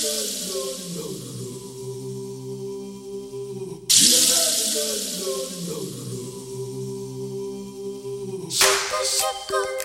Shaka shaka,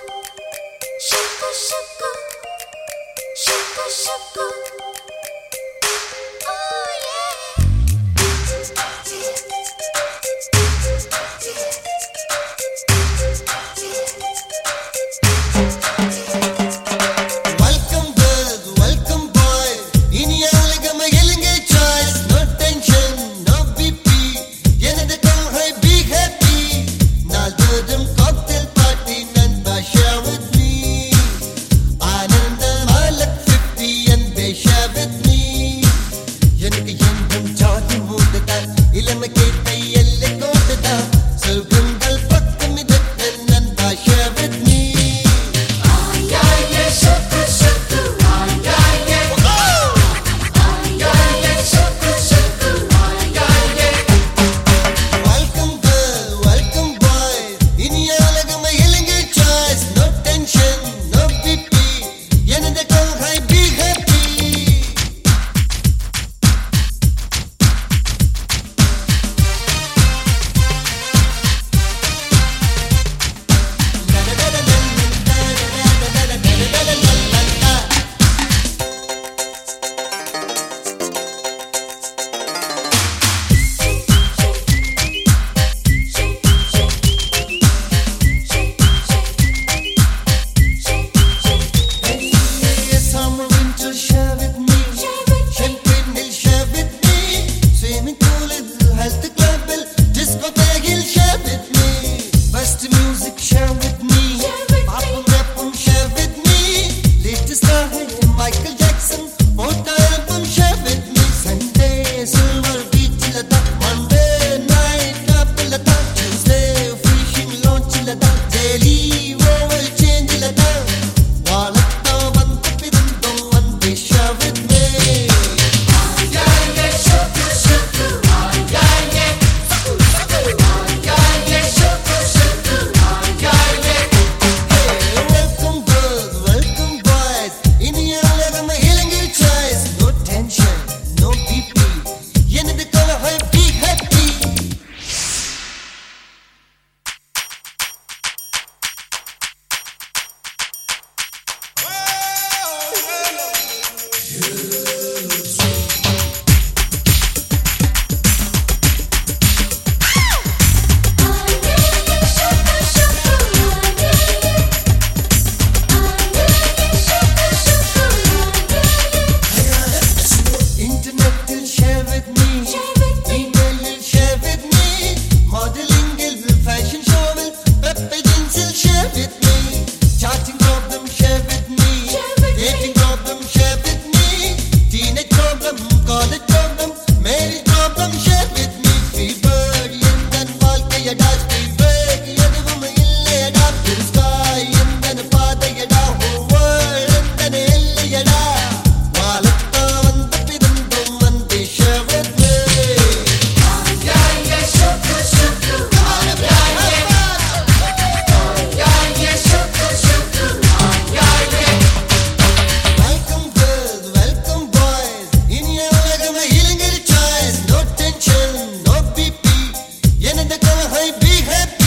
हई भी है